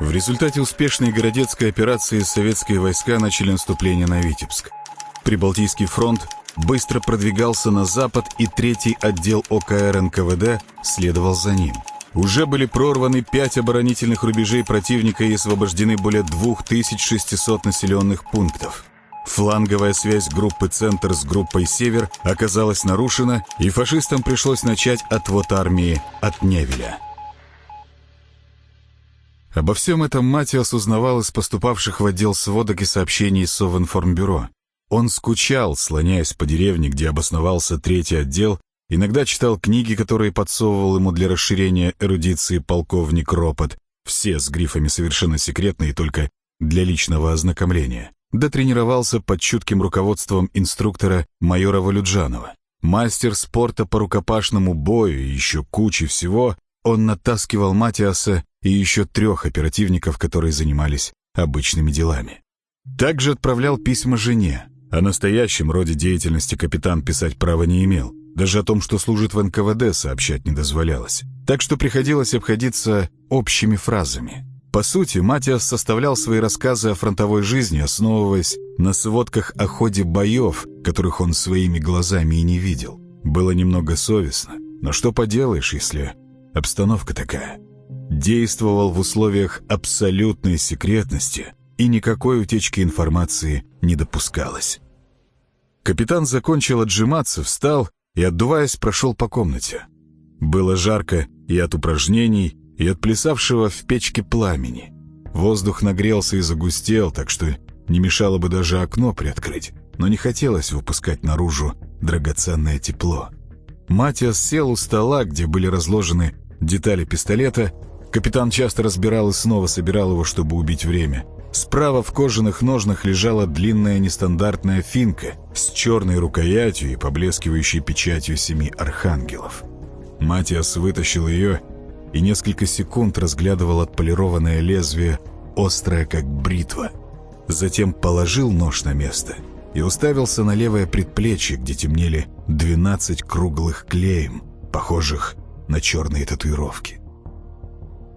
В результате успешной городецкой операции советские войска начали наступление на Витебск. Прибалтийский фронт быстро продвигался на запад, и третий отдел ОКР НКВД следовал за ним. Уже были прорваны пять оборонительных рубежей противника и освобождены более 2600 населенных пунктов. Фланговая связь группы «Центр» с группой «Север» оказалась нарушена, и фашистам пришлось начать отвод армии от Невеля. Обо всем этом Матиас узнавал из поступавших в отдел сводок и сообщений Совинформбюро. Он скучал, слоняясь по деревне, где обосновался третий отдел, иногда читал книги, которые подсовывал ему для расширения эрудиции полковник Ропот, все с грифами совершенно секретные только для личного ознакомления. Дотренировался под чутким руководством инструктора майора Валюджанова. Мастер спорта по рукопашному бою и еще кучи всего, он натаскивал Матиаса и еще трех оперативников, которые занимались обычными делами. Также отправлял письма жене. О настоящем роде деятельности капитан писать права не имел. Даже о том, что служит в НКВД, сообщать не дозволялось. Так что приходилось обходиться общими фразами. По сути, Матиас составлял свои рассказы о фронтовой жизни, основываясь на сводках о ходе боев, которых он своими глазами и не видел. Было немного совестно, но что поделаешь, если обстановка такая действовал в условиях абсолютной секретности, и никакой утечки информации не допускалось. Капитан закончил отжиматься, встал и, отдуваясь, прошел по комнате. Было жарко и от упражнений, и от плясавшего в печке пламени. Воздух нагрелся и загустел, так что не мешало бы даже окно приоткрыть, но не хотелось выпускать наружу драгоценное тепло. Матиас сел у стола, где были разложены детали пистолета, Капитан часто разбирал и снова собирал его, чтобы убить время. Справа в кожаных ножнах лежала длинная нестандартная финка с черной рукоятью и поблескивающей печатью семи архангелов. Матиас вытащил ее и несколько секунд разглядывал отполированное лезвие, острое как бритва. Затем положил нож на место и уставился на левое предплечье, где темнели 12 круглых клеем, похожих на черные татуировки.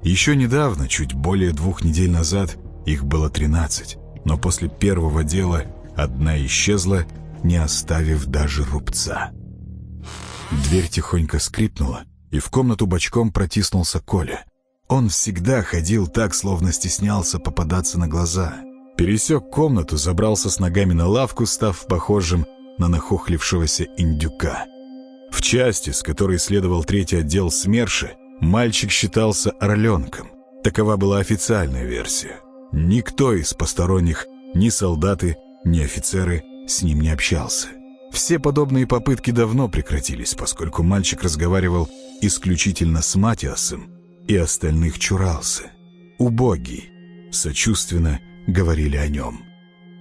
Еще недавно, чуть более двух недель назад, их было 13, но после первого дела одна исчезла, не оставив даже рубца. Дверь тихонько скрипнула, и в комнату бочком протиснулся Коля. Он всегда ходил так, словно стеснялся попадаться на глаза. Пересек комнату, забрался с ногами на лавку, став похожим на нахохлившегося индюка. В части, с которой следовал третий отдел СМЕРШи, Мальчик считался орленком. Такова была официальная версия. Никто из посторонних, ни солдаты, ни офицеры с ним не общался. Все подобные попытки давно прекратились, поскольку мальчик разговаривал исключительно с Матиасом и остальных чурался. «Убогий», сочувственно говорили о нем.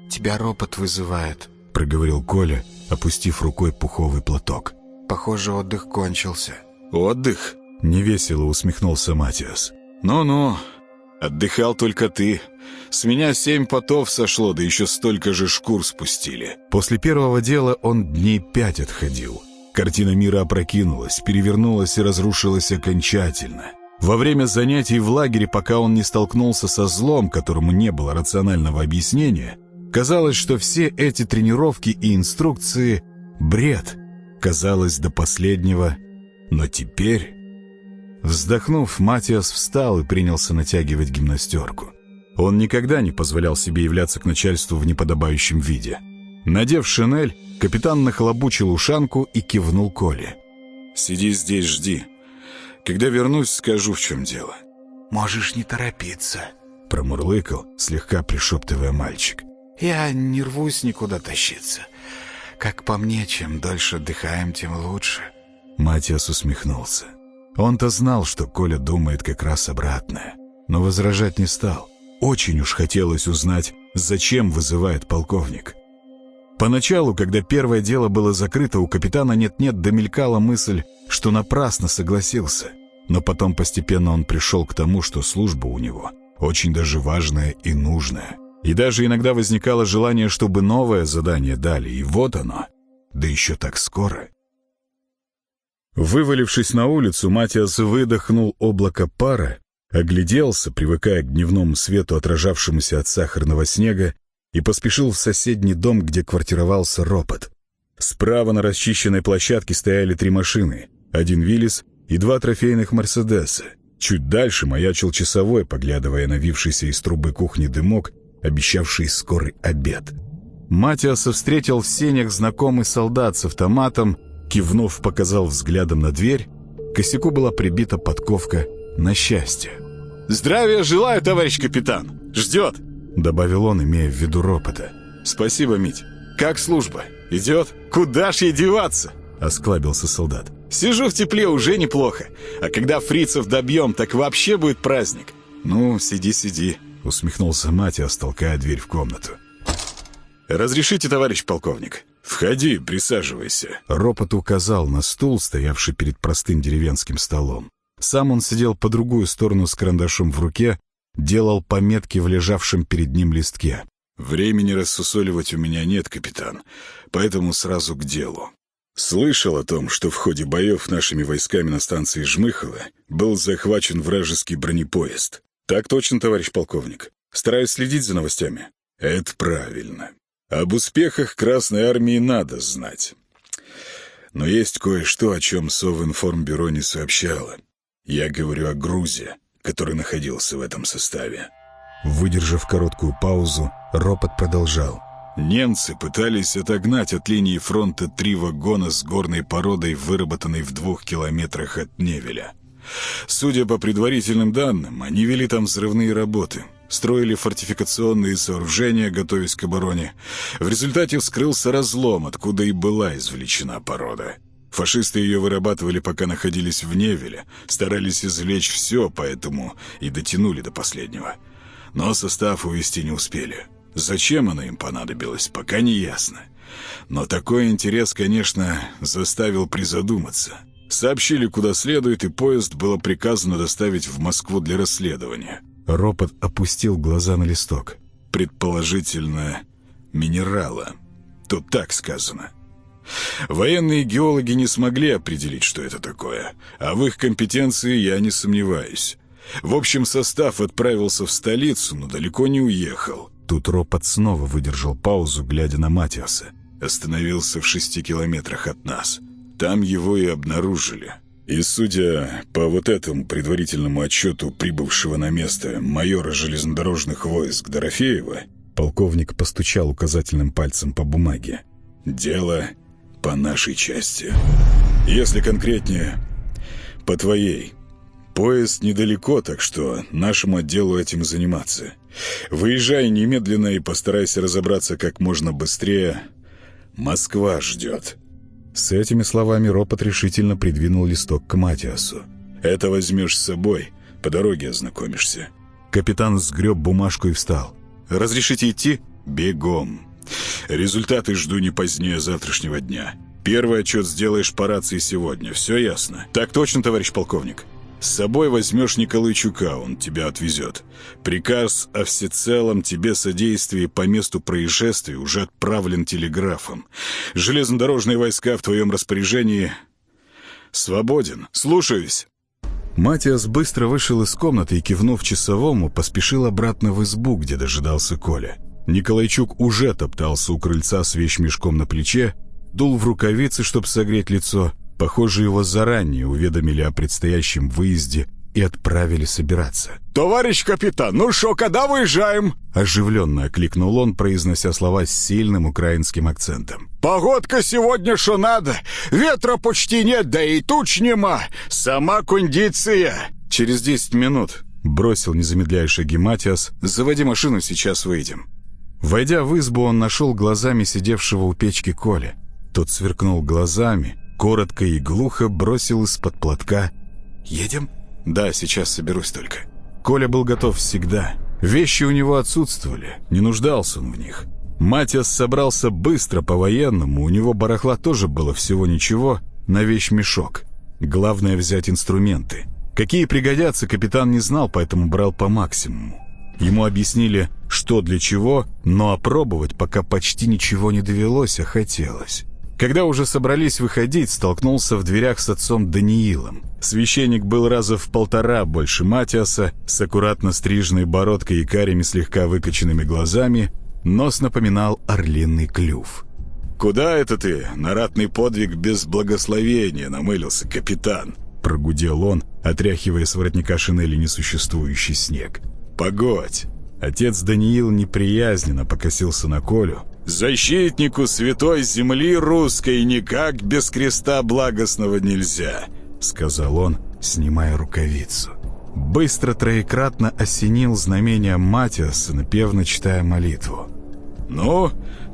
«Тебя ропот вызывает», — проговорил Коля, опустив рукой пуховый платок. «Похоже, отдых кончился». «Отдых?» Невесело усмехнулся Матиас. «Ну-ну, отдыхал только ты. С меня семь потов сошло, да еще столько же шкур спустили». После первого дела он дней пять отходил. Картина мира опрокинулась, перевернулась и разрушилась окончательно. Во время занятий в лагере, пока он не столкнулся со злом, которому не было рационального объяснения, казалось, что все эти тренировки и инструкции — бред. Казалось до последнего. Но теперь... Вздохнув, Матиас встал и принялся натягивать гимнастерку. Он никогда не позволял себе являться к начальству в неподобающем виде. Надев шинель, капитан нахлобучил ушанку и кивнул Коле. «Сиди здесь, жди. Когда вернусь, скажу, в чем дело». «Можешь не торопиться», — промурлыкал, слегка пришептывая мальчик. «Я не рвусь никуда тащиться. Как по мне, чем дольше отдыхаем, тем лучше». Матиас усмехнулся. Он-то знал, что Коля думает как раз обратное, но возражать не стал. Очень уж хотелось узнать, зачем вызывает полковник. Поначалу, когда первое дело было закрыто, у капитана нет-нет домелькала мысль, что напрасно согласился. Но потом постепенно он пришел к тому, что служба у него очень даже важная и нужная. И даже иногда возникало желание, чтобы новое задание дали, и вот оно. Да еще так скоро. Вывалившись на улицу, Матиас выдохнул облако пара, огляделся, привыкая к дневному свету, отражавшемуся от сахарного снега, и поспешил в соседний дом, где квартировался ропот. Справа на расчищенной площадке стояли три машины, один «Виллис» и два трофейных «Мерседеса». Чуть дальше маячил часовой, поглядывая на вившийся из трубы кухни дымок, обещавший скорый обед. Матиаса встретил в сенях знакомый солдат с автоматом, кивнув, показал взглядом на дверь. К косяку была прибита подковка на счастье. «Здравия желаю, товарищ капитан! Ждет!» Добавил он, имея в виду ропота. «Спасибо, Мить. Как служба? Идет? Куда ж ей деваться?» Осклабился солдат. «Сижу в тепле уже неплохо. А когда фрицев добьем, так вообще будет праздник. Ну, сиди, сиди». Усмехнулся Матиас, толкая дверь в комнату. «Разрешите, товарищ полковник?» «Входи, присаживайся». Ропот указал на стул, стоявший перед простым деревенским столом. Сам он сидел по другую сторону с карандашом в руке, делал пометки в лежавшем перед ним листке. «Времени рассусоливать у меня нет, капитан, поэтому сразу к делу. Слышал о том, что в ходе боев нашими войсками на станции Жмыхово был захвачен вражеский бронепоезд. Так точно, товарищ полковник. Стараюсь следить за новостями. Это правильно. Об успехах Красной Армии надо знать. Но есть кое-что, о чем Совинформбюро не сообщало. Я говорю о грузе, который находился в этом составе. Выдержав короткую паузу, ропот продолжал. Немцы пытались отогнать от линии фронта три вагона с горной породой, выработанной в двух километрах от Невеля. Судя по предварительным данным, они вели там взрывные работы, строили фортификационные сооружения, готовясь к обороне. В результате вскрылся разлом, откуда и была извлечена порода. Фашисты ее вырабатывали, пока находились в Невеле, старались извлечь все, поэтому и дотянули до последнего. Но состав увести не успели. Зачем она им понадобилась, пока не ясно. Но такой интерес, конечно, заставил призадуматься. Сообщили, куда следует, и поезд было приказано доставить в Москву для расследования. Ропот опустил глаза на листок. Предположительно, минерала. Тут так сказано. Военные геологи не смогли определить, что это такое, а в их компетенции я не сомневаюсь. В общем, состав отправился в столицу, но далеко не уехал. Тут ропот снова выдержал паузу, глядя на Матиаса. Остановился в шести километрах от нас. Там его и обнаружили. И судя по вот этому предварительному отчету прибывшего на место майора железнодорожных войск Дорофеева, полковник постучал указательным пальцем по бумаге. «Дело по нашей части. Если конкретнее, по твоей. Поезд недалеко, так что нашему отделу этим заниматься. Выезжай немедленно и постарайся разобраться как можно быстрее. Москва ждет». С этими словами Ропот решительно придвинул листок к Матиасу. «Это возьмешь с собой, по дороге ознакомишься». Капитан сгреб бумажку и встал. «Разрешите идти?» «Бегом. Результаты жду не позднее завтрашнего дня. Первый отчет сделаешь по рации сегодня. Все ясно?» «Так точно, товарищ полковник». С собой возьмешь Николайчука, он тебя отвезет. Приказ о всецелом тебе содействии по месту происшествия уже отправлен телеграфом. Железнодорожные войска в твоем распоряжении. Свободен. Слушаюсь. Матиас быстро вышел из комнаты и, кивнув часовому, поспешил обратно в избу, где дожидался Коля. Николайчук уже топтался у крыльца с вещмешком на плече, дул в рукавицы, чтобы согреть лицо, Похоже, его заранее уведомили о предстоящем выезде и отправили собираться. «Товарищ капитан, ну что, когда выезжаем?» Оживленно окликнул он, произнося слова с сильным украинским акцентом. «Погодка сегодня что надо. Ветра почти нет, да и туч нема. Сама кондиция». «Через десять минут», — бросил, не замедляя шаги Матиас. «Заводи машину, сейчас выйдем». Войдя в избу, он нашел глазами сидевшего у печки Коля. Тот сверкнул глазами, коротко и глухо бросил из-под платка «Едем?» «Да, сейчас соберусь только». Коля был готов всегда. Вещи у него отсутствовали, не нуждался он в них. Матиас собрался быстро по-военному, у него барахла тоже было всего ничего, на вещь мешок. Главное взять инструменты. Какие пригодятся, капитан не знал, поэтому брал по максимуму. Ему объяснили, что для чего, но опробовать пока почти ничего не довелось, а хотелось. Когда уже собрались выходить, столкнулся в дверях с отцом Даниилом. Священник был раза в полтора больше Матиаса, с аккуратно стриженной бородкой и карими слегка выкоченными глазами, нос напоминал орлиный клюв. «Куда это ты? На ратный подвиг без благословения намылился, капитан!» Прогудел он, отряхивая с воротника шинели несуществующий снег. «Погодь!» Отец Даниил неприязненно покосился на Колю. «Защитнику святой земли русской никак без креста благостного нельзя!» Сказал он, снимая рукавицу. Быстро троекратно осенил знамение Матиаса, напевно читая молитву. «Ну,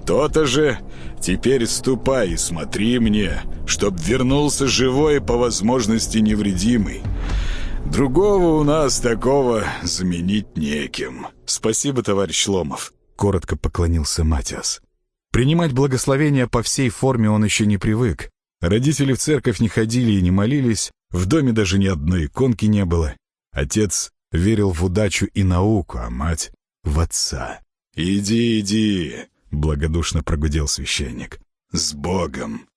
то-то же! Теперь ступай и смотри мне, чтоб вернулся живой по возможности невредимый. Другого у нас такого заменить неким». «Спасибо, товарищ Ломов», — коротко поклонился Матиас. Принимать благословения по всей форме он еще не привык. Родители в церковь не ходили и не молились, в доме даже ни одной иконки не было. Отец верил в удачу и науку, а мать — в отца. «Иди, иди», — благодушно прогудел священник. «С Богом!»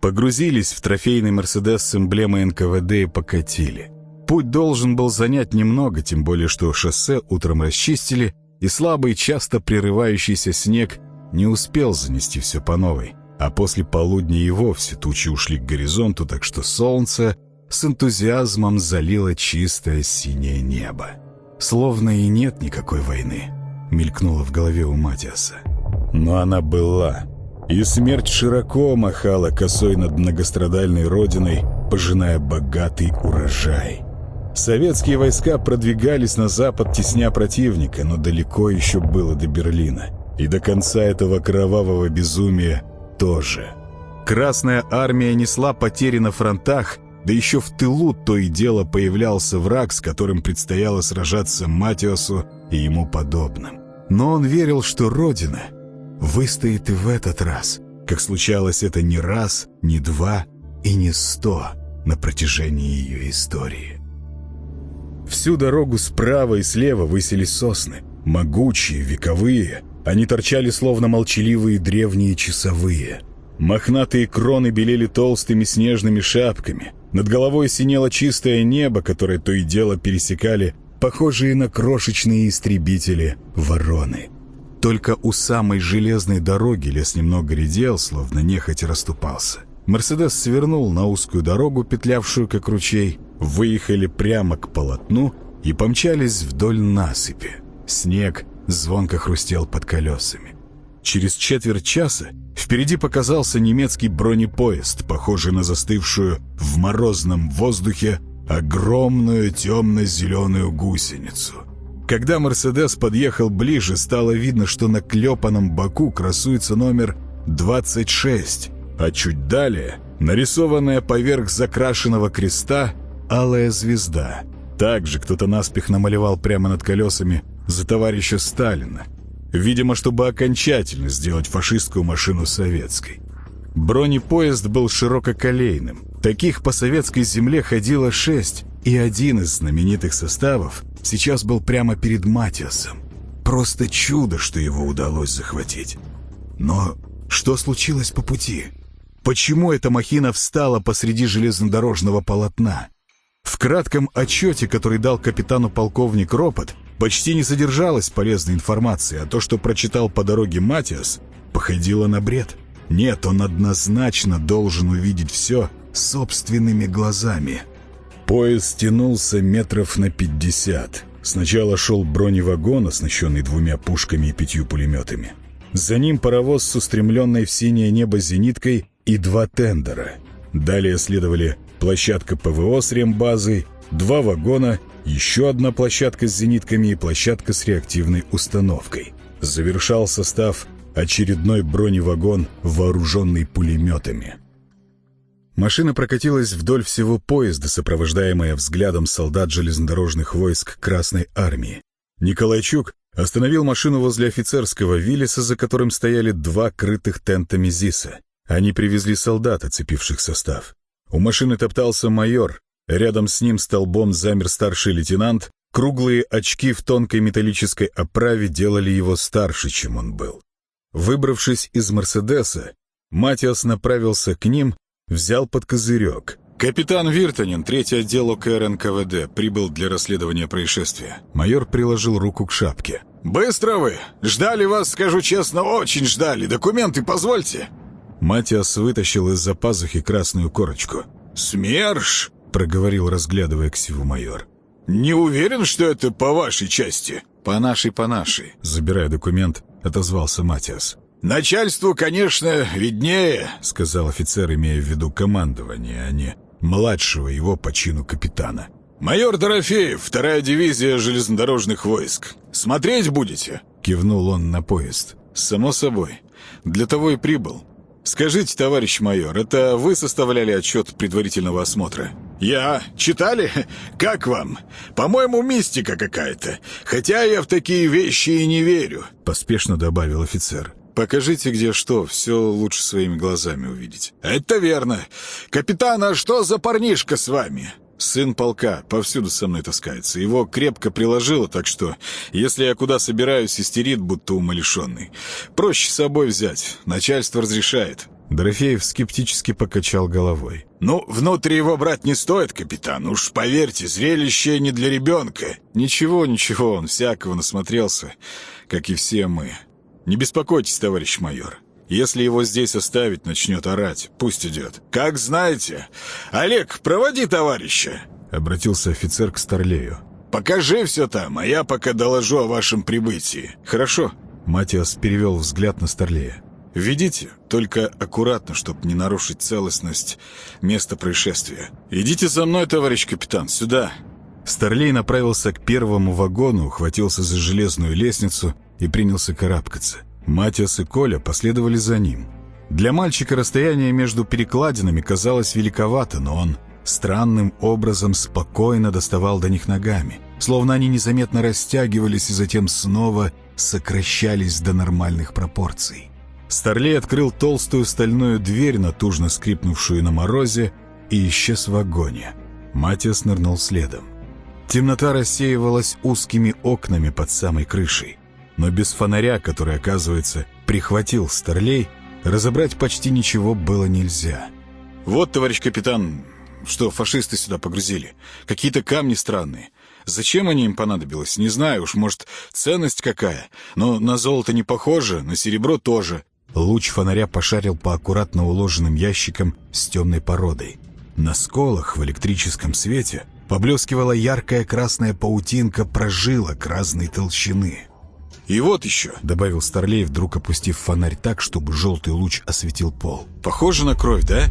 Погрузились в трофейный «Мерседес» с эмблемой НКВД и покатили. Путь должен был занять немного, тем более что шоссе утром расчистили, и слабый, часто прерывающийся снег не успел занести все по новой. А после полудня и вовсе тучи ушли к горизонту, так что солнце с энтузиазмом залило чистое синее небо. Словно и нет никакой войны мелькнуло в голове у Матиаса. Но она была. И смерть широко махала косой над многострадальной родиной, пожиная богатый урожай. Советские войска продвигались на запад, тесня противника, но далеко еще было до Берлина. И до конца этого кровавого безумия тоже. Красная армия несла потери на фронтах, да еще в тылу то и дело появлялся враг, с которым предстояло сражаться Матиосу и ему подобным. Но он верил, что Родина выстоит и в этот раз, как случалось это не раз, не два и не сто на протяжении ее истории. Всю дорогу справа и слева высились сосны, могучие, вековые. Они торчали, словно молчаливые древние часовые. Мохнатые кроны белели толстыми снежными шапками. Над головой синело чистое небо, которое то и дело пересекали похожие на крошечные истребители вороны. Только у самой железной дороги лес немного редел, словно нехотя расступался. Мерседес свернул на узкую дорогу, петлявшую как ручей, выехали прямо к полотну и помчались вдоль насыпи. Снег звонко хрустел под колесами. Через четверть часа впереди показался немецкий бронепоезд, похожий на застывшую в морозном воздухе огромную темно-зеленую гусеницу. Когда «Мерседес» подъехал ближе, стало видно, что на клепанном боку красуется номер 26, а чуть далее нарисованная поверх закрашенного креста алая звезда. Также кто-то наспех намалевал прямо над колесами за товарища Сталина, видимо, чтобы окончательно сделать фашистскую машину советской. Бронепоезд был ширококолейным. Таких по советской земле ходило шесть, и один из знаменитых составов сейчас был прямо перед Матиасом. Просто чудо, что его удалось захватить. Но что случилось по пути? Почему эта махина встала посреди железнодорожного полотна? В кратком отчете, который дал капитану полковник Ропот, почти не содержалось полезной информации, а то, что прочитал по дороге Матиас, походило на бред. Нет, он однозначно должен увидеть все собственными глазами. Поезд тянулся метров на пятьдесят. Сначала шел броневагон, оснащенный двумя пушками и пятью пулеметами. За ним паровоз с устремленной в синее небо зениткой и два тендера. Далее следовали площадка ПВО с рембазой, два вагона, еще одна площадка с зенитками и площадка с реактивной установкой. Завершал состав очередной броневагон, вооруженный пулеметами. Машина прокатилась вдоль всего поезда, сопровождаемая взглядом солдат железнодорожных войск Красной Армии. Николайчук остановил машину возле офицерского Виллиса, за которым стояли два крытых тентами ЗИСа. Они привезли солдат, оцепивших состав. У машины топтался майор, рядом с ним столбом замер старший лейтенант, круглые очки в тонкой металлической оправе делали его старше, чем он был. Выбравшись из «Мерседеса», Матиас направился к ним, взял под козырек. «Капитан Виртонин, третий отдел ОКР НКВД, прибыл для расследования происшествия». Майор приложил руку к шапке. «Быстро вы! Ждали вас, скажу честно, очень ждали. Документы позвольте!» Матиас вытащил из-за пазухи красную корочку. «СМЕРШ!» — проговорил, разглядывая ксиву майор. «Не уверен, что это по вашей части?» «По нашей, по нашей», — забирая документ, отозвался Матиас. «Начальству, конечно, виднее», — сказал офицер, имея в виду командование, а не младшего его по чину капитана. «Майор Дорофеев, вторая дивизия железнодорожных войск. Смотреть будете?» Кивнул он на поезд. «Само собой. Для того и прибыл. Скажите, товарищ майор, это вы составляли отчет предварительного осмотра?» «Я? Читали? Как вам? По-моему, мистика какая-то. Хотя я в такие вещи и не верю», — поспешно добавил офицер. «Покажите, где что, все лучше своими глазами увидеть». «Это верно. Капитан, а что за парнишка с вами?» Сын полка повсюду со мной таскается. Его крепко приложило, так что, если я куда собираюсь, истерит, будто умалишенный. Проще с собой взять. Начальство разрешает. Дорофеев скептически покачал головой. «Ну, внутрь его брать не стоит, капитан. Уж поверьте, зрелище не для ребенка». «Ничего, ничего, он всякого насмотрелся, как и все мы. Не беспокойтесь, товарищ майор. Если его здесь оставить, начнет орать. Пусть идет». «Как знаете. Олег, проводи товарища!» Обратился офицер к Старлею. «Покажи все там, а я пока доложу о вашем прибытии». «Хорошо». Матиас перевел взгляд на Старлея. «Ведите, только аккуратно, чтобы не нарушить целостность места происшествия. Идите за мной, товарищ капитан, сюда!» Старлей направился к первому вагону, ухватился за железную лестницу и принялся карабкаться. Матиас и Коля последовали за ним. Для мальчика расстояние между перекладинами казалось великовато, но он странным образом спокойно доставал до них ногами, словно они незаметно растягивались и затем снова сокращались до нормальных пропорций. Старлей открыл толстую стальную дверь, натужно скрипнувшую на морозе, и исчез в вагоне. Матиас нырнул следом. Темнота рассеивалась узкими окнами под самой крышей но без фонаря, который, оказывается, прихватил Старлей, разобрать почти ничего было нельзя. «Вот, товарищ капитан, что фашисты сюда погрузили. Какие-то камни странные. Зачем они им понадобилось, не знаю уж, может, ценность какая. Но на золото не похоже, на серебро тоже». Луч фонаря пошарил по аккуратно уложенным ящикам с темной породой. На сколах в электрическом свете поблескивала яркая красная паутинка прожилок разной толщины. «И вот еще», — добавил Старлей, вдруг опустив фонарь так, чтобы желтый луч осветил пол. «Похоже на кровь, да?»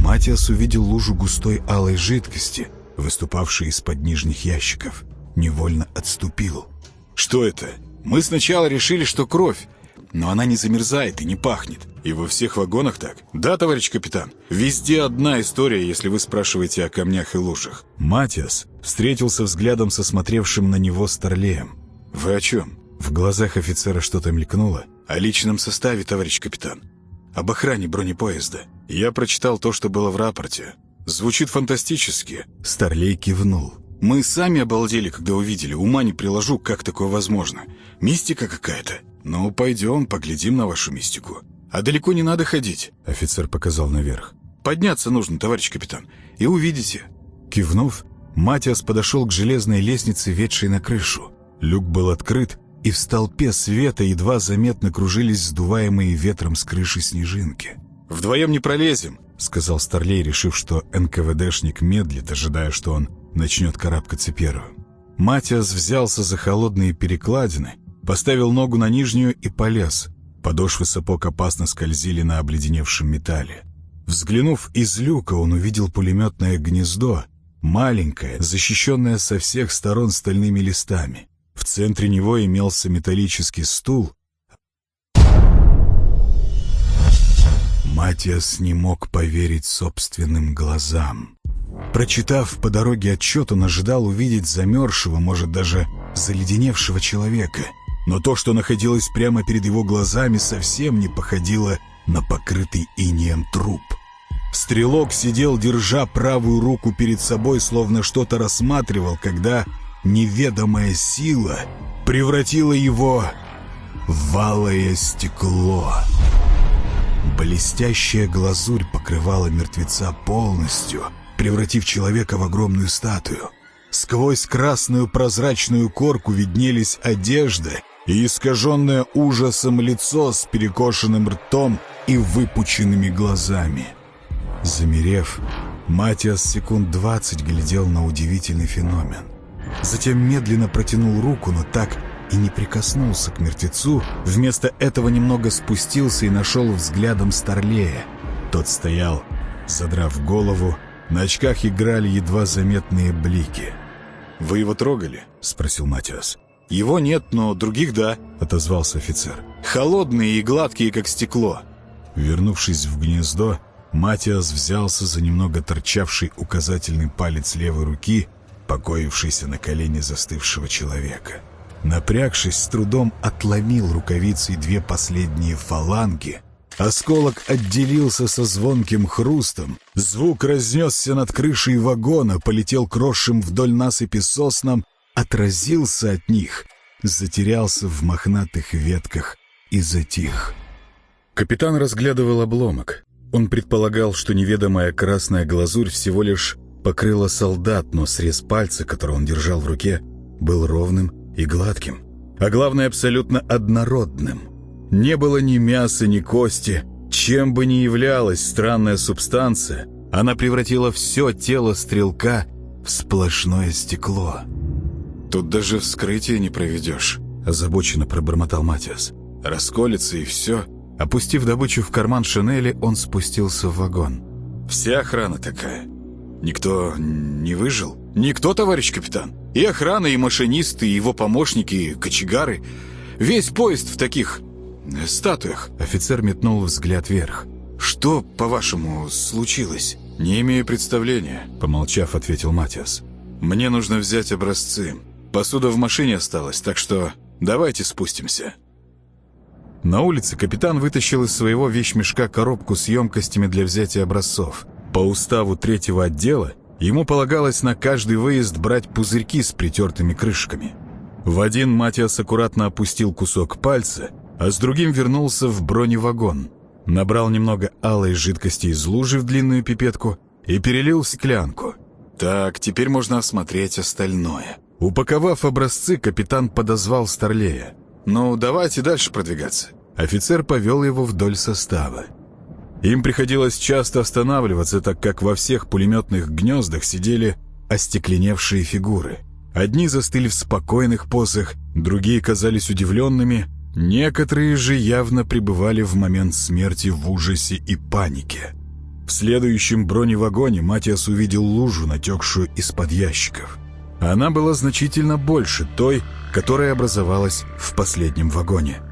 Матиас увидел лужу густой алой жидкости, выступавшей из-под нижних ящиков. Невольно отступил. «Что это? Мы сначала решили, что кровь, но она не замерзает и не пахнет. И во всех вагонах так? Да, товарищ капитан? Везде одна история, если вы спрашиваете о камнях и лужах». Матиас встретился взглядом со смотревшим на него Старлеем. «Вы о чем?» В глазах офицера что-то мелькнуло. «О личном составе, товарищ капитан. Об охране бронепоезда. Я прочитал то, что было в рапорте. Звучит фантастически». Старлей кивнул. «Мы сами обалдели, когда увидели. Ума не приложу, как такое возможно. Мистика какая-то. Ну, пойдем, поглядим на вашу мистику. А далеко не надо ходить». Офицер показал наверх. «Подняться нужно, товарищ капитан, и увидите». Кивнув, Матиас подошел к железной лестнице, ведшей на крышу. Люк был открыт, и в столпе света едва заметно кружились сдуваемые ветром с крыши снежинки. «Вдвоем не пролезем», — сказал Старлей, решив, что НКВДшник медлит, ожидая, что он начнет карабкаться первым. Матиас взялся за холодные перекладины, поставил ногу на нижнюю и полез. Подошвы сапог опасно скользили на обледеневшем металле. Взглянув из люка, он увидел пулеметное гнездо, маленькое, защищенное со всех сторон стальными листами. В центре него имелся металлический стул. Матиас не мог поверить собственным глазам. Прочитав по дороге отчет, он ожидал увидеть замерзшего, может, даже заледеневшего человека. Но то, что находилось прямо перед его глазами, совсем не походило на покрытый инеем труп. Стрелок сидел, держа правую руку перед собой, словно что-то рассматривал, когда неведомая сила превратила его в алое стекло. Блестящая глазурь покрывала мертвеца полностью, превратив человека в огромную статую. Сквозь красную прозрачную корку виднелись одежды и искаженное ужасом лицо с перекошенным ртом и выпученными глазами. Замерев, Матиас секунд двадцать глядел на удивительный феномен. Затем медленно протянул руку, но так и не прикоснулся к мертвецу, вместо этого немного спустился и нашел взглядом Старлея. Тот стоял, задрав голову, на очках играли едва заметные блики. «Вы его трогали?» — спросил Матиас. «Его нет, но других да», — отозвался офицер. «Холодные и гладкие, как стекло». Вернувшись в гнездо, Матиас взялся за немного торчавший указательный палец левой руки, покоившийся на колене застывшего человека. Напрягшись, с трудом отломил рукавицей две последние фаланги. Осколок отделился со звонким хрустом. Звук разнесся над крышей вагона, полетел крошем вдоль насыпи соснам, отразился от них, затерялся в мохнатых ветках и затих. Капитан разглядывал обломок. Он предполагал, что неведомая красная глазурь всего лишь покрыла солдат, но срез пальца, который он держал в руке, был ровным и гладким, а главное, абсолютно однородным. Не было ни мяса, ни кости. Чем бы ни являлась странная субстанция, она превратила все тело стрелка в сплошное стекло. «Тут даже вскрытие не проведешь», — озабоченно пробормотал Матиас. «Расколется и все». Опустив добычу в карман шинели, он спустился в вагон. «Вся охрана такая. Никто не выжил?» «Никто, товарищ капитан. И охрана, и машинисты, и его помощники, и кочегары. Весь поезд в таких э, статуях». Офицер метнул взгляд вверх. «Что, по-вашему, случилось?» «Не имею представления», — помолчав, ответил Матиас. «Мне нужно взять образцы. Посуда в машине осталась, так что давайте спустимся». На улице капитан вытащил из своего вещмешка коробку с емкостями для взятия образцов. По уставу третьего отдела Ему полагалось на каждый выезд брать пузырьки с притертыми крышками. В один Матиас аккуратно опустил кусок пальца, а с другим вернулся в броневагон. Набрал немного алой жидкости из лужи в длинную пипетку и перелил в стеклянку. «Так, теперь можно осмотреть остальное». Упаковав образцы, капитан подозвал Старлея. «Ну, давайте дальше продвигаться». Офицер повел его вдоль состава. Им приходилось часто останавливаться, так как во всех пулеметных гнездах сидели остекленевшие фигуры. Одни застыли в спокойных позах, другие казались удивленными, некоторые же явно пребывали в момент смерти в ужасе и панике. В следующем броневагоне Матиас увидел лужу, натекшую из-под ящиков. Она была значительно больше той, которая образовалась в последнем вагоне.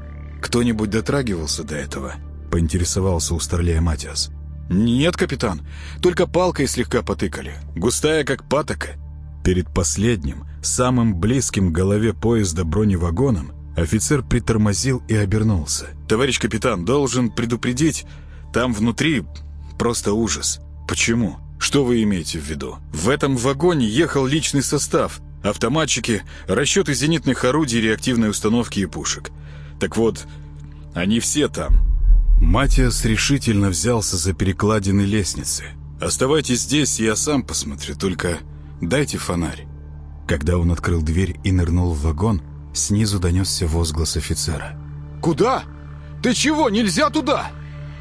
«Кто-нибудь дотрагивался до этого?» Поинтересовался у Старлея Матиас. «Нет, капитан, только палкой слегка потыкали, густая как патока». Перед последним, самым близким к голове поезда броневагоном, офицер притормозил и обернулся. «Товарищ капитан, должен предупредить, там внутри просто ужас. Почему? Что вы имеете в виду? В этом вагоне ехал личный состав, автоматчики, расчеты зенитных орудий, реактивной установки и пушек. Так вот, они все там». Матиас решительно взялся за перекладины лестницы. «Оставайтесь здесь, я сам посмотрю, только дайте фонарь». Когда он открыл дверь и нырнул в вагон, снизу донесся возглас офицера. «Куда? Ты чего? Нельзя туда!»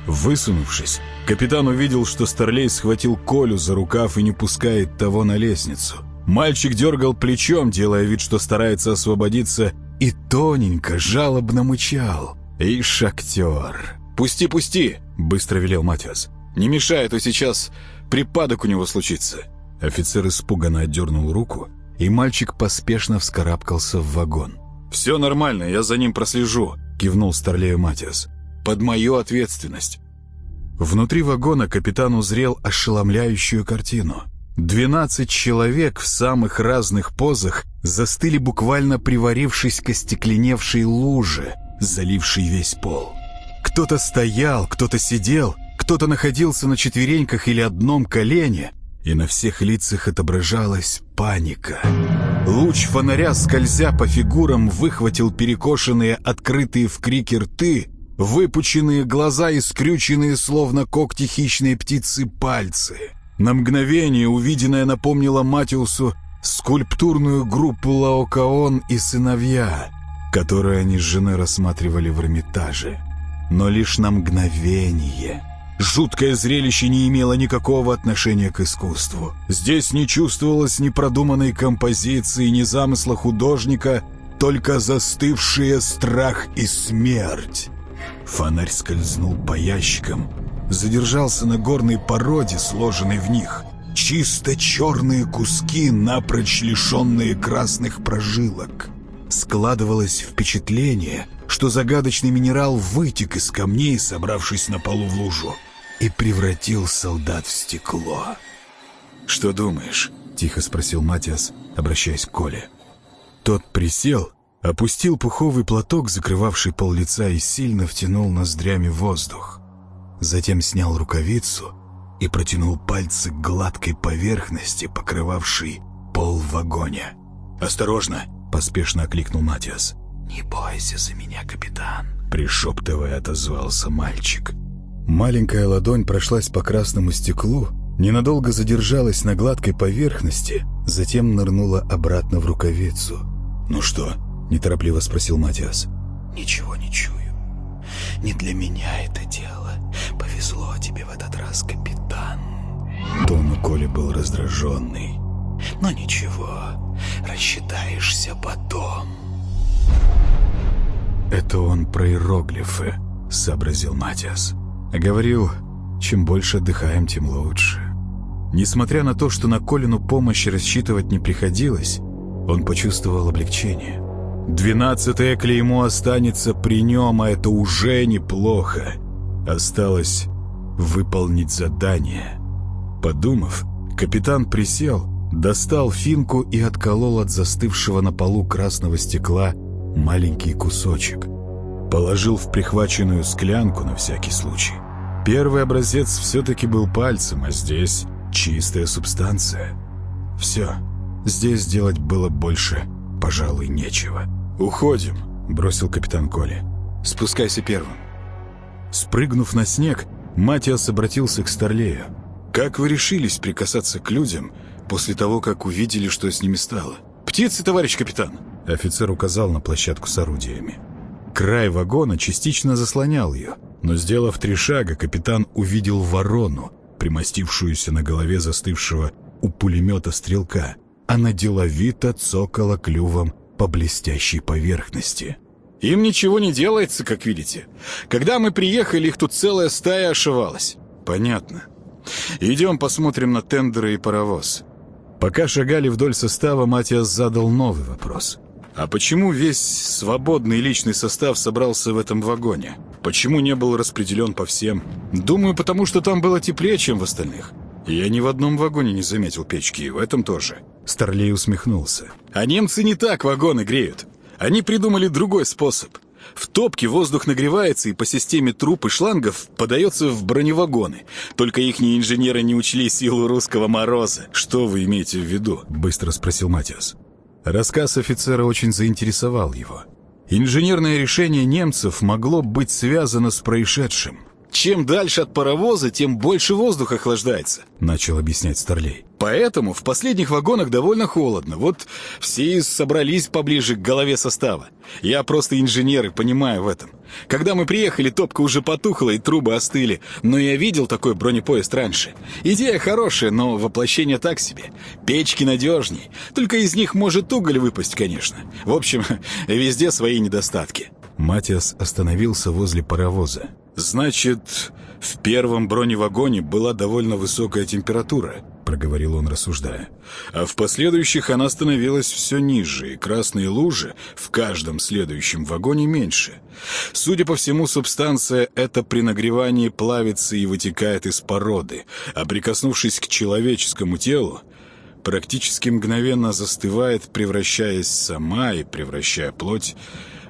Высунувшись, капитан увидел, что Старлей схватил Колю за рукав и не пускает того на лестницу. Мальчик дергал плечом, делая вид, что старается освободиться, и тоненько, жалобно мычал. «И шахтер!» «Пусти, пусти!» — быстро велел Матиас. «Не мешай, а то сейчас припадок у него случится». Офицер испуганно отдернул руку, и мальчик поспешно вскарабкался в вагон. «Все нормально, я за ним прослежу», — кивнул Старлею Матиас. «Под мою ответственность». Внутри вагона капитан узрел ошеломляющую картину. Двенадцать человек в самых разных позах застыли буквально приварившись к остекленевшей луже, залившей весь пол. Кто-то стоял, кто-то сидел, кто-то находился на четвереньках или одном колене, и на всех лицах отображалась паника. Луч фонаря, скользя по фигурам, выхватил перекошенные, открытые в крике рты, выпученные глаза и скрюченные, словно когти хищной птицы, пальцы. На мгновение увиденное напомнило Матиусу скульптурную группу Лаокаон и сыновья, которую они с женой рассматривали в Эрмитаже. Но лишь на мгновение. Жуткое зрелище не имело никакого отношения к искусству. Здесь не чувствовалось ни продуманной композиции, ни замысла художника, только застывшие страх и смерть. Фонарь скользнул по ящикам, задержался на горной породе, сложенной в них. Чисто черные куски, напрочь лишенные красных прожилок. Складывалось впечатление, что загадочный минерал вытек из камней, собравшись на полу в лужу, и превратил солдат в стекло. «Что думаешь?» — тихо спросил Матиас, обращаясь к Коле. Тот присел, опустил пуховый платок, закрывавший пол лица, и сильно втянул ноздрями воздух. Затем снял рукавицу и протянул пальцы к гладкой поверхности, покрывавшей пол в вагоне. «Осторожно!» — поспешно окликнул Матиас. «Не бойся за меня, капитан!» — пришептывая отозвался мальчик. Маленькая ладонь прошлась по красному стеклу, ненадолго задержалась на гладкой поверхности, затем нырнула обратно в рукавицу. «Ну что?» — неторопливо спросил Матиас. «Ничего не чую. Не для меня это дело. Повезло тебе в этот раз, капитан». Тон у Коли был раздраженный. «Но ничего, рассчитаешься потом». «Это он про иероглифы», — сообразил Матиас. Говорил, чем больше отдыхаем, тем лучше. Несмотря на то, что на Колину помощь рассчитывать не приходилось, он почувствовал облегчение. Двенадцатое клеймо останется при нем, а это уже неплохо. Осталось выполнить задание. Подумав, капитан присел, достал финку и отколол от застывшего на полу красного стекла маленький кусочек. Положил в прихваченную склянку на всякий случай. Первый образец все-таки был пальцем, а здесь чистая субстанция. Все, здесь делать было больше, пожалуй, нечего. «Уходим», — бросил капитан Коли. «Спускайся первым». Спрыгнув на снег, Матиас обратился к Старлею. «Как вы решились прикасаться к людям после того, как увидели, что с ними стало?» «Птицы, товарищ капитан!» Офицер указал на площадку с орудиями. Край вагона частично заслонял ее — но, сделав три шага, капитан увидел ворону, примостившуюся на голове застывшего у пулемета стрелка. Она деловито цокала клювом по блестящей поверхности. «Им ничего не делается, как видите. Когда мы приехали, их тут целая стая ошивалась». «Понятно. Идем посмотрим на тендеры и паровоз». Пока шагали вдоль состава, Матиас задал новый вопрос. «А почему весь свободный личный состав собрался в этом вагоне? Почему не был распределен по всем? Думаю, потому что там было теплее, чем в остальных. Я ни в одном вагоне не заметил печки, и в этом тоже». Старлей усмехнулся. «А немцы не так вагоны греют. Они придумали другой способ. В топке воздух нагревается и по системе труб и шлангов подается в броневагоны. Только ихние инженеры не учли силу русского мороза. Что вы имеете в виду? Быстро спросил Матиас. Рассказ офицера очень заинтересовал его. Инженерное решение немцев могло быть связано с происшедшим. «Чем дальше от паровоза, тем больше воздух охлаждается», — начал объяснять Старлей. «Поэтому в последних вагонах довольно холодно. Вот все собрались поближе к голове состава. Я просто инженер и понимаю в этом. Когда мы приехали, топка уже потухла и трубы остыли, но я видел такой бронепоезд раньше. Идея хорошая, но воплощение так себе. Печки надежней, только из них может уголь выпасть, конечно. В общем, везде свои недостатки». Матиас остановился возле паровоза. «Значит, в первом броневагоне была довольно высокая температура», — проговорил он, рассуждая. «А в последующих она становилась все ниже, и красные лужи в каждом следующем вагоне меньше. Судя по всему, субстанция эта при нагревании плавится и вытекает из породы, а прикоснувшись к человеческому телу, практически мгновенно застывает, превращаясь сама и превращая плоть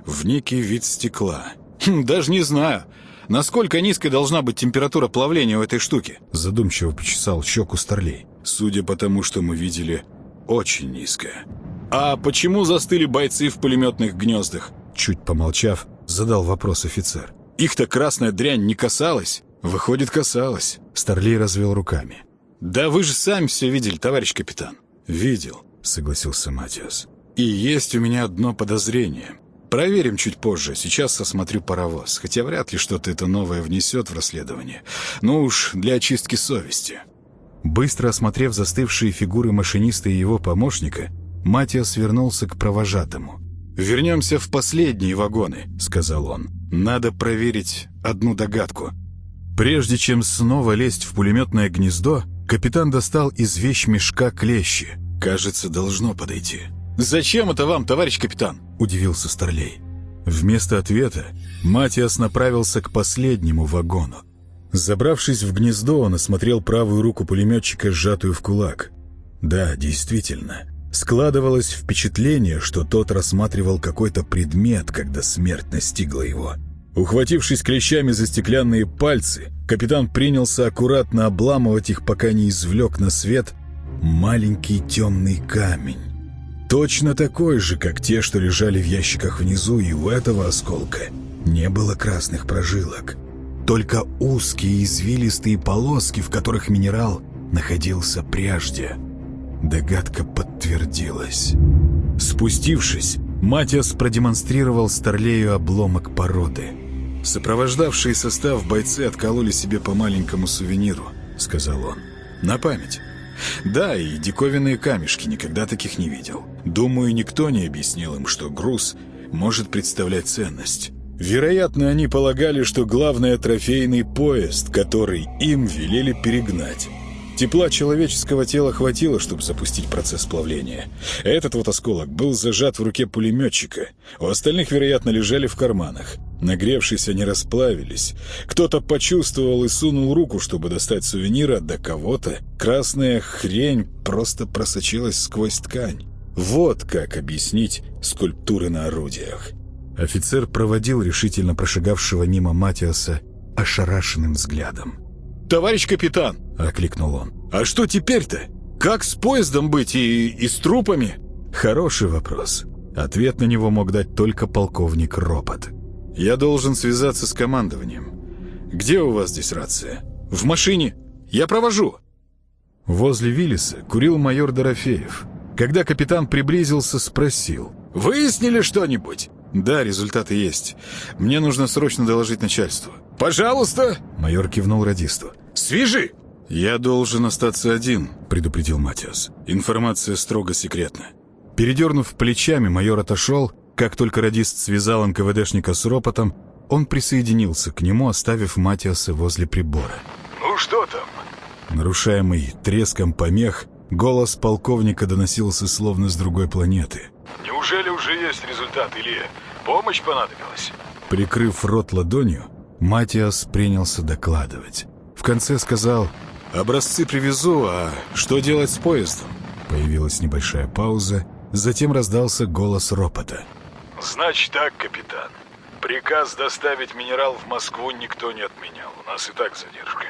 в некий вид стекла. Хм, «Даже не знаю. Насколько низкой должна быть температура плавления у этой штуки?» Задумчиво почесал щеку Старлей. «Судя по тому, что мы видели, очень низкая». «А почему застыли бойцы в пулеметных гнездах?» Чуть помолчав, задал вопрос офицер. Их-то красная дрянь не касалась. Выходит, касалась. Старлей развел руками. Да вы же сами все видели, товарищ капитан. Видел, согласился Матиас. И есть у меня одно подозрение. Проверим чуть позже. Сейчас осмотрю паровоз. Хотя вряд ли что-то это новое внесет в расследование. Ну уж, для очистки совести. Быстро осмотрев застывшие фигуры машиниста и его помощника, Матиас вернулся к провожатому. «Вернемся в последние вагоны», — сказал он. «Надо проверить одну догадку». Прежде чем снова лезть в пулеметное гнездо, капитан достал из вещмешка клещи. «Кажется, должно подойти». «Зачем это вам, товарищ капитан?» — удивился Старлей. Вместо ответа Матиас направился к последнему вагону. Забравшись в гнездо, он осмотрел правую руку пулеметчика, сжатую в кулак. Да, действительно, складывалось впечатление, что тот рассматривал какой-то предмет, когда смерть настигла его. Ухватившись клещами за стеклянные пальцы, капитан принялся аккуратно обламывать их, пока не извлек на свет маленький темный камень. Точно такой же, как те, что лежали в ящиках внизу, и у этого осколка не было красных прожилок. Только узкие извилистые полоски, в которых минерал находился прежде. Догадка подтвердилась. Спустившись, Матиас продемонстрировал Старлею обломок породы. «Сопровождавшие состав бойцы откололи себе по маленькому сувениру», — сказал он. «На память». Да, и диковинные камешки, никогда таких не видел. Думаю, никто не объяснил им, что груз может представлять ценность. Вероятно, они полагали, что главное трофейный поезд, который им велели перегнать. Тепла человеческого тела хватило, чтобы запустить процесс плавления. Этот вот осколок был зажат в руке пулеметчика. У остальных, вероятно, лежали в карманах. Нагревшись, они расплавились. Кто-то почувствовал и сунул руку, чтобы достать сувенир, а до кого-то красная хрень просто просочилась сквозь ткань. Вот как объяснить скульптуры на орудиях. Офицер проводил решительно прошагавшего мимо Матиаса ошарашенным взглядом. «Товарищ капитан!» — окликнул он. «А что теперь-то? Как с поездом быть и, и с трупами?» Хороший вопрос. Ответ на него мог дать только полковник Ропот. «Я должен связаться с командованием. Где у вас здесь рация?» «В машине. Я провожу». Возле Виллиса курил майор Дорофеев. Когда капитан приблизился, спросил. «Выяснили что-нибудь?» «Да, результаты есть. Мне нужно срочно доложить начальству». «Пожалуйста!» Майор кивнул радисту. «Свяжи!» «Я должен остаться один», — предупредил Матиас. «Информация строго секретна». Передернув плечами, майор отошел. Как только радист связал НКВДшника с ропотом, он присоединился к нему, оставив Матиаса возле прибора. «Ну что там?» Нарушаемый треском помех, голос полковника доносился словно с другой планеты. «Неужели уже есть результат или помощь понадобилась?» Прикрыв рот ладонью, Матиас принялся докладывать. В конце сказал «Образцы привезу, а что делать с поездом?» Появилась небольшая пауза, затем раздался голос ропота. «Значит так, капитан. Приказ доставить минерал в Москву никто не отменял. У нас и так задержка.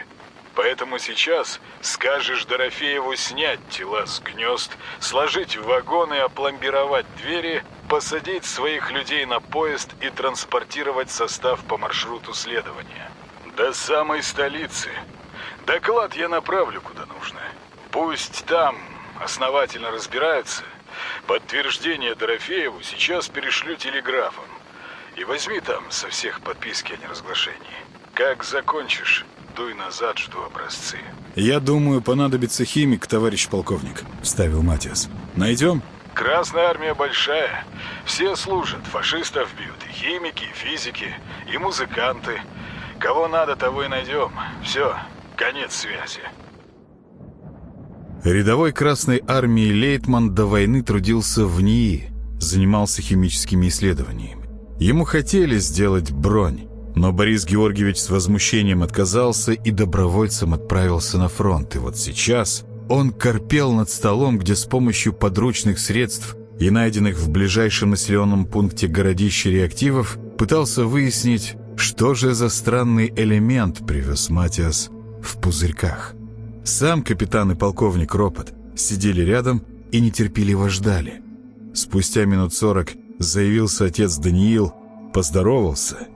Поэтому сейчас скажешь Дорофееву снять тела с гнезд, сложить в вагоны, опломбировать двери, посадить своих людей на поезд и транспортировать состав по маршруту следования. До самой столицы. Доклад я направлю куда нужно. Пусть там основательно разбираются. Подтверждение Дорофееву сейчас перешлю телеграфом. И возьми там со всех подписки о неразглашении. Как закончишь, дуй назад, жду образцы. «Я думаю, понадобится химик, товарищ полковник», — вставил Матиас. «Найдем?» «Красная армия большая. Все служат. Фашистов бьют. И химики, и физики, и музыканты. Кого надо, того и найдем. Все, конец связи». Рядовой Красной армии Лейтман до войны трудился в НИИ, занимался химическими исследованиями. Ему хотели сделать бронь, но Борис Георгиевич с возмущением отказался и добровольцем отправился на фронт. И вот сейчас он корпел над столом, где с помощью подручных средств и найденных в ближайшем населенном пункте городища реактивов пытался выяснить, что же за странный элемент привез Матиас в пузырьках. Сам капитан и полковник Ропот сидели рядом и нетерпеливо ждали. Спустя минут сорок заявился отец Даниил, поздоровался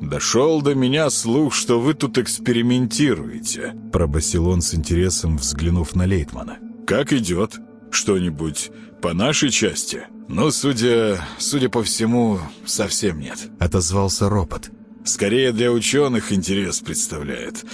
Дошел до меня слух, что вы тут экспериментируете», — пробасил он с интересом, взглянув на Лейтмана. «Как идет? Что-нибудь по нашей части?» «Ну, судя, судя по всему, совсем нет», — отозвался ропот. «Скорее для ученых интерес представляет.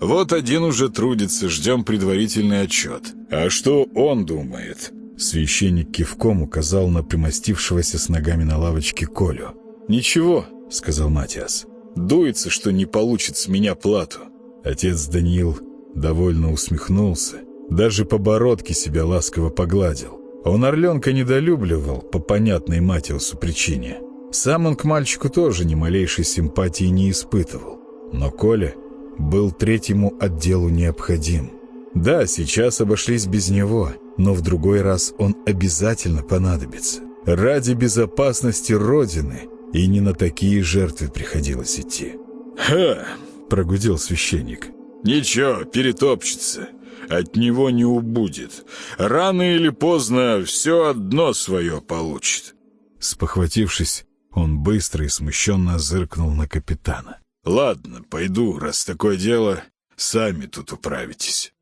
Вот один уже трудится, ждем предварительный отчет. А что он думает?» Священник кивком указал на примостившегося с ногами на лавочке Колю. «Ничего», — сказал Матиас. «Дуется, что не получит с меня плату». Отец Даниил довольно усмехнулся, даже по бородке себя ласково погладил. Он орленка недолюбливал по понятной Матиусу причине. Сам он к мальчику тоже ни малейшей симпатии не испытывал. Но Коля был третьему отделу необходим. Да, сейчас обошлись без него, но в другой раз он обязательно понадобится. Ради безопасности Родины и не на такие жертвы приходилось идти. «Ха!» — прогудел священник. «Ничего, перетопчется. От него не убудет. Рано или поздно все одно свое получит». Спохватившись, он быстро и смущенно зыркнул на капитана. «Ладно, пойду, раз такое дело, сами тут управитесь».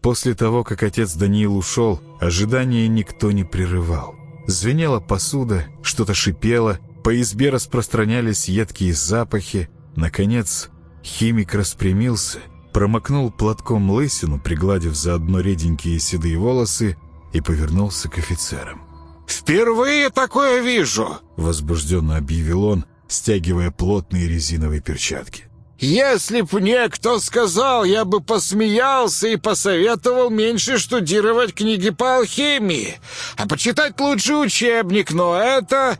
После того, как отец Даниил ушел, ожидания никто не прерывал. Звенела посуда, что-то шипело, по избе распространялись едкие запахи. Наконец, химик распрямился, промокнул платком лысину, пригладив заодно реденькие седые волосы, и повернулся к офицерам. «Впервые такое вижу!» — возбужденно объявил он, стягивая плотные резиновые перчатки. Если б мне кто сказал, я бы посмеялся и посоветовал меньше штудировать книги по алхимии, а почитать лучше учебник, но это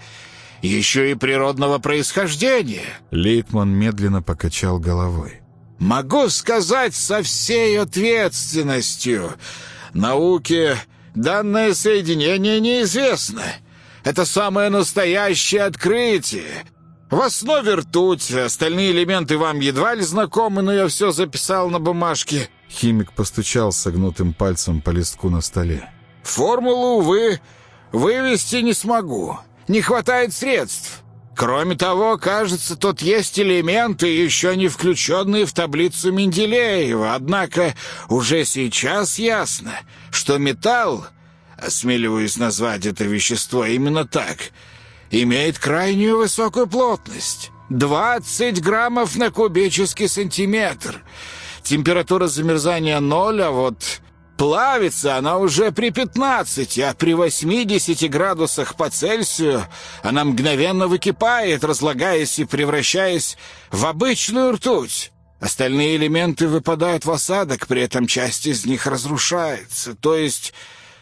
еще и природного происхождения». Лейтман медленно покачал головой. «Могу сказать со всей ответственностью. Науке данное соединение неизвестно. Это самое настоящее открытие. В основе ртуть, остальные элементы вам едва ли знакомы, но я все записал на бумажке». Химик постучал согнутым пальцем по листку на столе. «Формулу, увы, вывести не смогу. Не хватает средств. Кроме того, кажется, тут есть элементы, еще не включенные в таблицу Менделеева. Однако уже сейчас ясно, что металл, осмеливаюсь назвать это вещество именно так — имеет крайнюю высокую плотность. 20 граммов на кубический сантиметр. Температура замерзания ноль, а вот плавится она уже при 15, а при 80 градусах по Цельсию она мгновенно выкипает, разлагаясь и превращаясь в обычную ртуть. Остальные элементы выпадают в осадок, при этом часть из них разрушается, то есть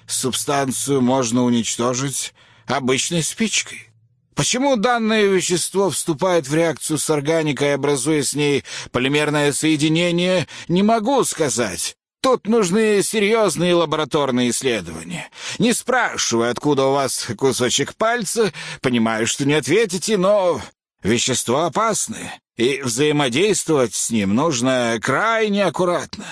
субстанцию можно уничтожить обычной спичкой. Почему данное вещество вступает в реакцию с органикой, образуя с ней полимерное соединение, не могу сказать. Тут нужны серьезные лабораторные исследования. Не спрашиваю, откуда у вас кусочек пальца, понимаю, что не ответите, но вещество опасное, и взаимодействовать с ним нужно крайне аккуратно.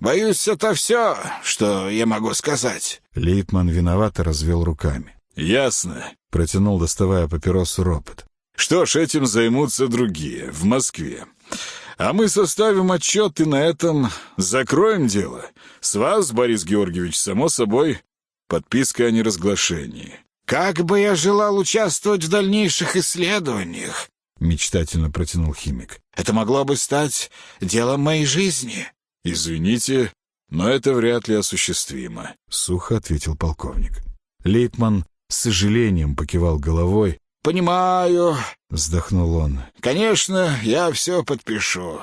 Боюсь, это все, что я могу сказать». Лейтман виновато развел руками. «Ясно», — протянул, доставая папиросу ропот. «Что ж, этим займутся другие, в Москве. А мы составим отчет и на этом закроем дело. С вас, Борис Георгиевич, само собой, подписка о неразглашении». «Как бы я желал участвовать в дальнейших исследованиях», — мечтательно протянул химик. «Это могло бы стать делом моей жизни». «Извините, но это вряд ли осуществимо», — сухо ответил полковник. Лейтман с сожалением покивал головой. «Понимаю», — вздохнул он. «Конечно, я все подпишу».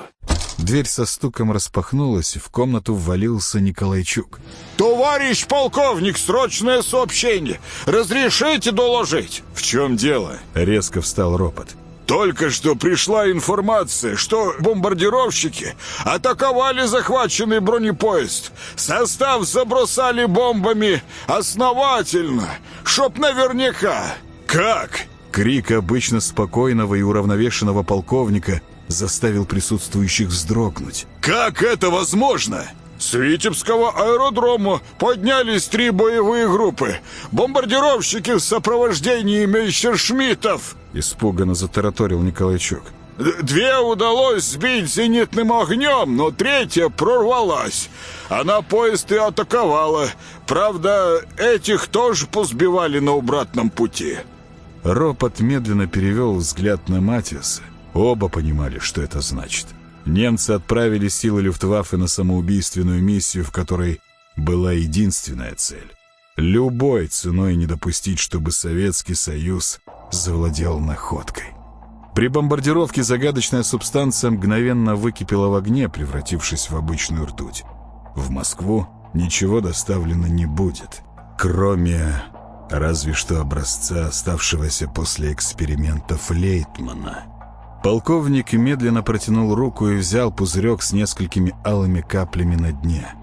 Дверь со стуком распахнулась, и в комнату ввалился Николайчук. «Товарищ полковник, срочное сообщение! Разрешите доложить?» «В чем дело?» — резко встал ропот. Только что пришла информация, что бомбардировщики атаковали захваченный бронепоезд. Состав забросали бомбами основательно, чтоб наверняка. Как? Крик обычно спокойного и уравновешенного полковника заставил присутствующих вздрогнуть. «Как это возможно?» С Витебского аэродрома поднялись три боевые группы. Бомбардировщики в сопровождении мейстершмиттов. Испуганно затараторил Николайчук. Две удалось сбить зенитным огнем, но третья прорвалась. Она поезд и атаковала. Правда, этих тоже позбивали на обратном пути». Ропот медленно перевел взгляд на Матиаса. Оба понимали, что это значит. Немцы отправили силы Люфтваффе на самоубийственную миссию, в которой была единственная цель — любой ценой не допустить, чтобы Советский Союз завладел находкой. При бомбардировке загадочная субстанция мгновенно выкипела в огне, превратившись в обычную ртуть. В Москву ничего доставлено не будет, кроме разве что образца, оставшегося после экспериментов Лейтмана. Полковник медленно протянул руку и взял пузырек с несколькими алыми каплями на дне.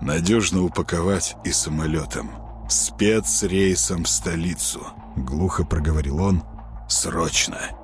«Надежно упаковать и самолетом. Спецрейсом в столицу», — глухо проговорил он. «Срочно!»